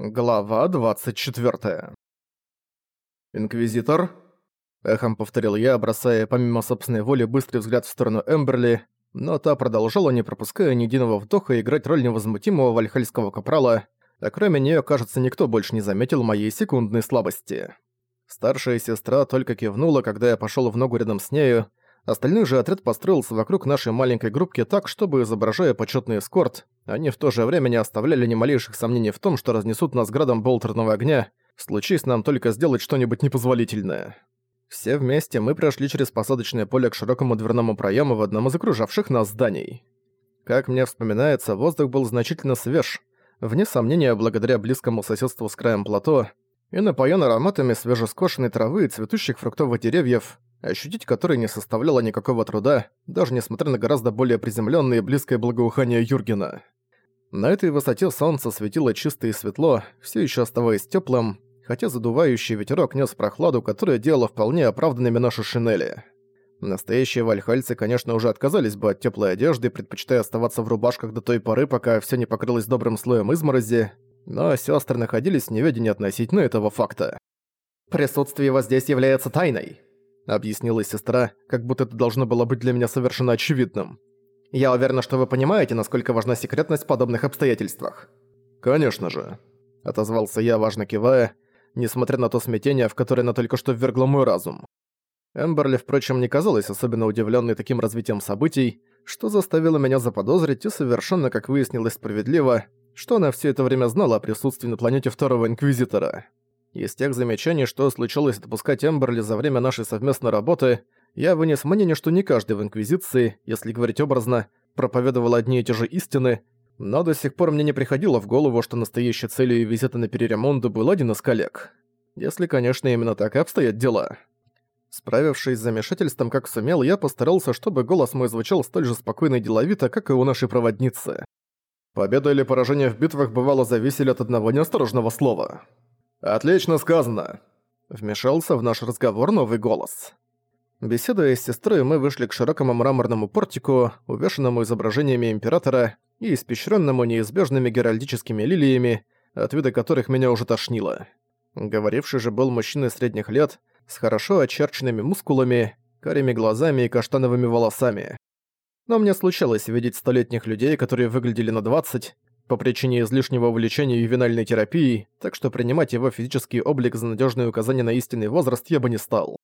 Глава 24. «Инквизитор?» — эхом повторил я, бросая помимо собственной воли быстрый взгляд в сторону Эмберли, но та продолжала, не пропуская ни единого вдоха, играть роль невозмутимого вальхальского капрала, а кроме неё, кажется, никто больше не заметил моей секундной слабости. Старшая сестра только кивнула, когда я пошёл в ногу рядом с нею, Остальной же отряд построился вокруг нашей маленькой группки так, чтобы, изображая почетный эскорт, они в то же время не оставляли ни малейших сомнений в том, что разнесут нас градом болтерного огня, случись нам только сделать что-нибудь непозволительное. Все вместе мы прошли через посадочное поле к широкому дверному проему в одном из окружавших нас зданий. Как мне вспоминается, воздух был значительно свеж, вне сомнения благодаря близкому соседству с краем плато, и напоен ароматами свежескошенной травы и цветущих фруктовых деревьев, ощутить который не составляло никакого труда, даже несмотря на гораздо более приземленное и близкое благоухание Юргена. На этой высоте солнце светило чисто и светло, все еще оставаясь теплым, хотя задувающий ветерок нес прохладу, которая делала вполне оправданными наши шинели. Настоящие вальхальцы, конечно, уже отказались бы от теплой одежды, предпочитая оставаться в рубашках до той поры, пока все не покрылось добрым слоем изморози, но сестры находились в неведении относительно этого факта. «Присутствие вас здесь является тайной», объяснила сестра, как будто это должно было быть для меня совершенно очевидным. «Я уверена, что вы понимаете, насколько важна секретность в подобных обстоятельствах». «Конечно же», — отозвался я, важно кивая, несмотря на то смятение, в которое она только что ввергла мой разум. Эмберли, впрочем, не казалась особенно удивленной таким развитием событий, что заставило меня заподозрить и совершенно, как выяснилось справедливо, что она все это время знала о присутствии на планете Второго Инквизитора. Из тех замечаний, что случилось отпускать Эмберли за время нашей совместной работы, я вынес мнение, что не каждый в Инквизиции, если говорить образно, проповедовал одни и те же истины, но до сих пор мне не приходило в голову, что настоящей целью визита на Переремонду был один из коллег. Если, конечно, именно так и обстоят дела. Справившись с замешательством как сумел, я постарался, чтобы голос мой звучал столь же спокойно и деловито, как и у нашей проводницы. Победа или поражение в битвах бывало зависели от одного неосторожного слова. «Отлично сказано!» Вмешался в наш разговор новый голос. Беседуя с сестрой, мы вышли к широкому мраморному портику, увешанному изображениями императора и испещренному неизбежными геральдическими лилиями, от вида которых меня уже тошнило. Говоривший же был мужчиной средних лет, с хорошо очерченными мускулами, карими глазами и каштановыми волосами. Но мне случалось видеть столетних людей, которые выглядели на 20, по причине излишнего увлечения ювенальной терапией, так что принимать его физический облик за надежное указание на истинный возраст я бы не стал.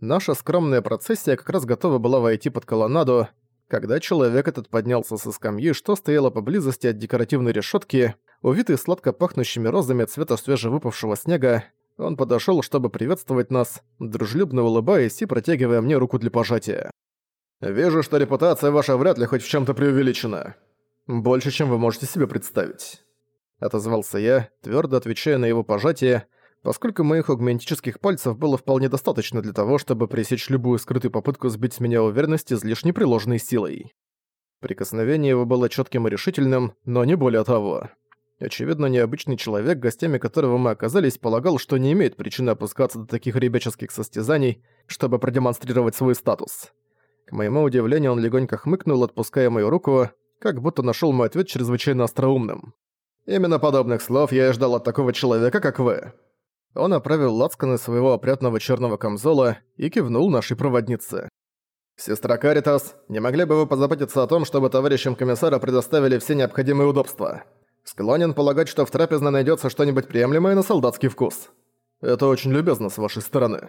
Наша скромная процессия как раз готова была войти под колоннаду, когда человек этот поднялся со скамьи, что стояло поблизости от декоративной решетки, увитый сладко пахнущими розами цвета свежевыпавшего снега, он подошел, чтобы приветствовать нас, дружелюбно улыбаясь и протягивая мне руку для пожатия. «Вижу, что репутация ваша вряд ли хоть в чем то преувеличена», «Больше, чем вы можете себе представить», — отозвался я, твердо отвечая на его пожатие, поскольку моих агментических пальцев было вполне достаточно для того, чтобы пресечь любую скрытую попытку сбить с меня уверенность излишне приложенной силой. Прикосновение его было четким и решительным, но не более того. Очевидно, необычный человек, гостями которого мы оказались, полагал, что не имеет причины опускаться до таких ребяческих состязаний, чтобы продемонстрировать свой статус. К моему удивлению, он легонько хмыкнул, отпуская мою руку, как будто нашел мой ответ чрезвычайно остроумным. «Именно подобных слов я и ждал от такого человека, как вы». Он оправил лацканы своего опрятного черного камзола и кивнул нашей проводнице. «Сестра Каритас, не могли бы вы позаботиться о том, чтобы товарищам комиссара предоставили все необходимые удобства? Склонен полагать, что в трапезной найдется что-нибудь приемлемое на солдатский вкус. Это очень любезно с вашей стороны».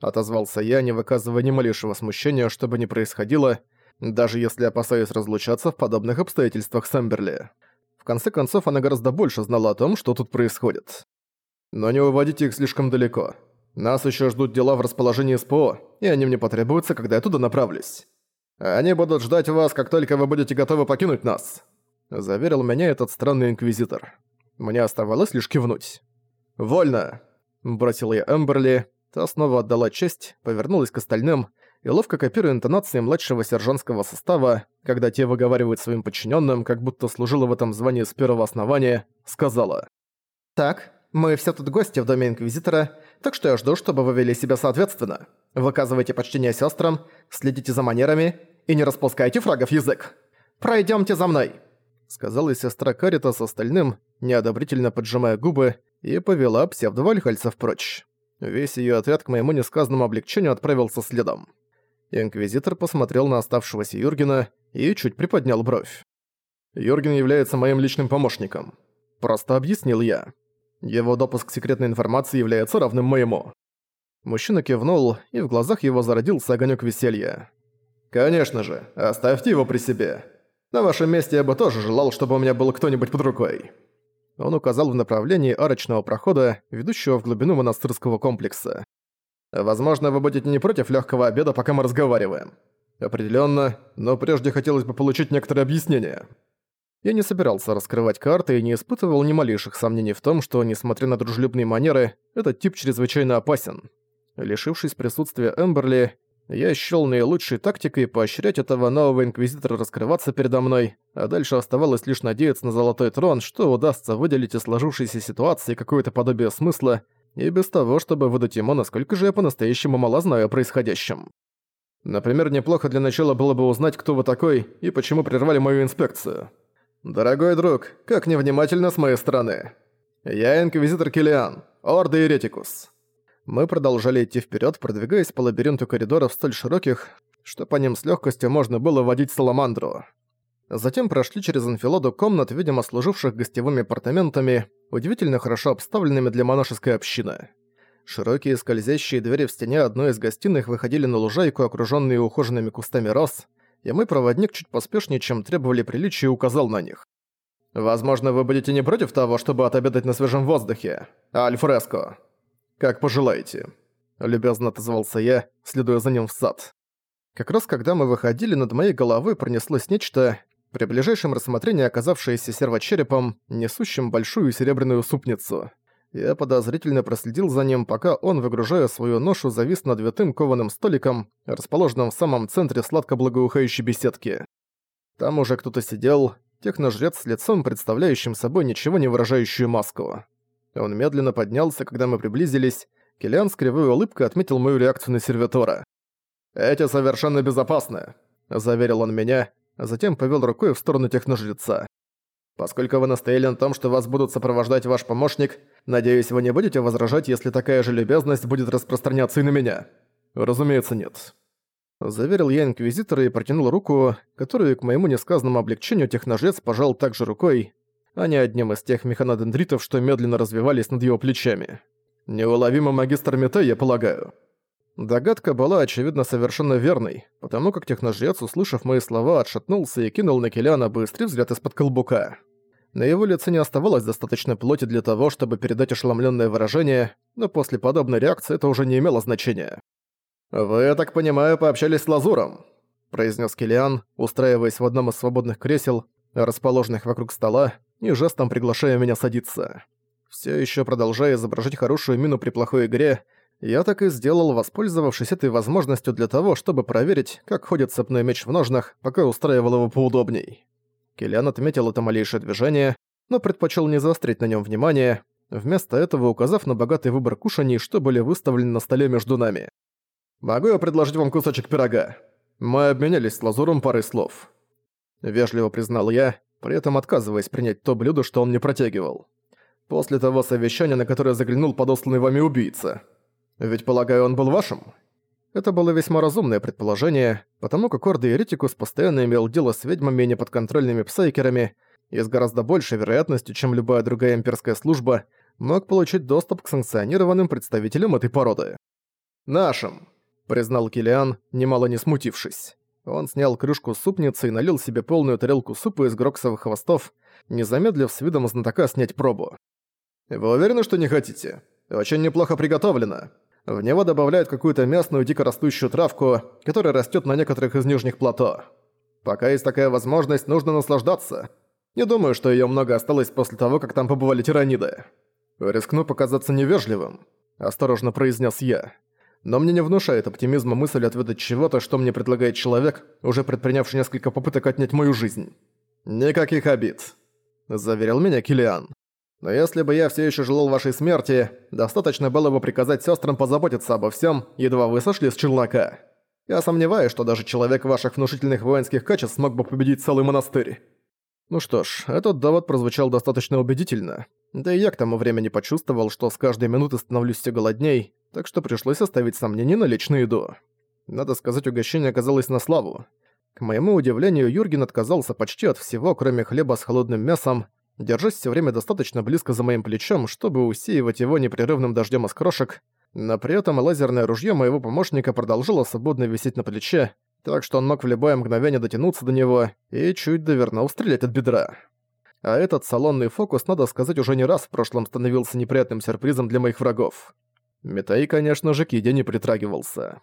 Отозвался я, не выказывая ни малейшего смущения, что бы ни происходило, даже если опасаюсь разлучаться в подобных обстоятельствах с Эмберли. В конце концов, она гораздо больше знала о том, что тут происходит. Но не уводите их слишком далеко. Нас еще ждут дела в расположении СПО, и они мне потребуются, когда я туда направлюсь. Они будут ждать вас, как только вы будете готовы покинуть нас», — заверил меня этот странный инквизитор. Мне оставалось лишь кивнуть. «Вольно!» — бросил я Эмберли. Та снова отдала честь, повернулась к остальным и ловко копируя интонации младшего сержантского состава, когда те выговаривают своим подчиненным, как будто служила в этом звании с первого основания, сказала. «Так, мы все тут гости в доме Инквизитора, так что я жду, чтобы вы вели себя соответственно. Выказывайте почтение сестрам, следите за манерами и не распускайте фрагов язык. Пройдемте за мной!» сказала сестра Карита с остальным, неодобрительно поджимая губы, и повела псевдовальхальцев прочь. Весь её отряд к моему несказанному облегчению отправился следом. Инквизитор посмотрел на оставшегося Юргена и чуть приподнял бровь. «Юрген является моим личным помощником», — просто объяснил я. «Его допуск к секретной информации является равным моему». Мужчина кивнул, и в глазах его зародился огонёк веселья. «Конечно же, оставьте его при себе. На вашем месте я бы тоже желал, чтобы у меня был кто-нибудь под рукой». Он указал в направлении арочного прохода, ведущего в глубину монастырского комплекса. «Возможно, вы будете не против легкого обеда, пока мы разговариваем. Определенно, но прежде хотелось бы получить некоторые объяснения». Я не собирался раскрывать карты и не испытывал ни малейших сомнений в том, что, несмотря на дружелюбные манеры, этот тип чрезвычайно опасен. Лишившись присутствия Эмберли, я счёл наилучшей тактикой поощрять этого нового Инквизитора раскрываться передо мной, а дальше оставалось лишь надеяться на Золотой Трон, что удастся выделить из сложившейся ситуации какое-то подобие смысла, и без того, чтобы выдать ему, насколько же я по-настоящему мало знаю о происходящем. Например, неплохо для начала было бы узнать, кто вы такой и почему прервали мою инспекцию. Дорогой друг, как невнимательно с моей стороны. Я Инквизитор Килиан, Орда Еретикус. Мы продолжали идти вперед, продвигаясь по лабиринту коридоров столь широких, что по ним с легкостью можно было водить саламандру. Затем прошли через анфиладу комнат, видимо служивших гостевыми апартаментами, удивительно хорошо обставленными для монашеской общины. Широкие скользящие двери в стене одной из гостиных выходили на лужайку, окруженные ухоженными кустами роз, и мой проводник чуть поспешнее, чем требовали приличия, указал на них. «Возможно, вы будете не против того, чтобы отобедать на свежем воздухе, альфреско?» «Как пожелаете», — любезно отозвался я, следуя за ним в сад. Как раз когда мы выходили, над моей головой пронеслось нечто, при ближайшем рассмотрении оказавшееся сервочерепом, несущим большую серебряную супницу. Я подозрительно проследил за ним, пока он, выгружая свою ношу, завис над витым кованым столиком, расположенным в самом центре сладко-благоухающей беседки. Там уже кто-то сидел, техножрец с лицом, представляющим собой ничего не выражающую маску. Он медленно поднялся, когда мы приблизились. Киллиан с кривой улыбкой отметил мою реакцию на сервитора. «Эти совершенно безопасны», — заверил он меня, а затем повел рукой в сторону техножреца. «Поскольку вы настояли на том, что вас будут сопровождать ваш помощник, надеюсь, вы не будете возражать, если такая же любезность будет распространяться и на меня?» «Разумеется, нет». Заверил я Инквизитора и протянул руку, которую, к моему несказанному облегчению, техножрец пожал также рукой, а не одним из тех механодендритов, что медленно развивались над его плечами. Неуловимый магистр Мете, я полагаю. Догадка была, очевидно, совершенно верной, потому как техножрец, услышав мои слова, отшатнулся и кинул на Келяна быстрый взгляд из-под колбука. На его лице не оставалось достаточно плоти для того, чтобы передать ошеломленное выражение, но после подобной реакции это уже не имело значения. «Вы, я так понимаю, пообщались с Лазуром», — произнес Килиан, устраиваясь в одном из свободных кресел, расположенных вокруг стола, и жестом приглашая меня садиться. Все еще продолжая изображать хорошую мину при плохой игре, я так и сделал, воспользовавшись этой возможностью для того, чтобы проверить, как ходит цепной меч в ножнах, пока устраивал его поудобней. Киллиан отметил это малейшее движение, но предпочел не заострить на нем внимание, вместо этого указав на богатый выбор кушаний, что были выставлены на столе между нами. «Могу я предложить вам кусочек пирога?» Мы обменялись с Лазуром парой слов. Вежливо признал я, при этом отказываясь принять то блюдо, что он мне протягивал. После того совещания, на которое заглянул подосланный вами убийца. Ведь, полагаю, он был вашим? Это было весьма разумное предположение, потому как Орда Еретикус постоянно имел дело с ведьмами и неподконтрольными псайкерами, и с гораздо большей вероятностью, чем любая другая имперская служба, мог получить доступ к санкционированным представителям этой породы. «Нашим», — признал Килиан, немало не смутившись. Он снял крышку супницы и налил себе полную тарелку супа из гроксовых хвостов, не замедлив с видом знатока снять пробу. «Вы уверены, что не хотите? Очень неплохо приготовлено. В него добавляют какую-то местную дикорастущую травку, которая растет на некоторых из нижних плато. Пока есть такая возможность, нужно наслаждаться. Не думаю, что ее много осталось после того, как там побывали тираниды. Рискну показаться невежливым», – осторожно произнес я но мне не внушает оптимизма мысль отведать чего-то, что мне предлагает человек, уже предпринявший несколько попыток отнять мою жизнь. «Никаких обид», — заверил меня Килиан. «Но если бы я все еще желал вашей смерти, достаточно было бы приказать сестрам позаботиться обо всем, едва вы сошли с челнока. Я сомневаюсь, что даже человек ваших внушительных воинских качеств смог бы победить целый монастырь». Ну что ж, этот довод прозвучал достаточно убедительно. Да и я к тому времени почувствовал, что с каждой минуты становлюсь все голодней, так что пришлось оставить сомнения на личную еду. Надо сказать, угощение оказалось на славу. К моему удивлению, Юрген отказался почти от всего, кроме хлеба с холодным мясом, держась все время достаточно близко за моим плечом, чтобы усеивать его непрерывным дождем из крошек, но при этом лазерное ружье моего помощника продолжало свободно висеть на плече, так что он мог в любое мгновение дотянуться до него и чуть довернул стрелять от бедра. А этот салонный фокус, надо сказать, уже не раз в прошлом становился неприятным сюрпризом для моих врагов. Митай, конечно же, к еде не притрагивался.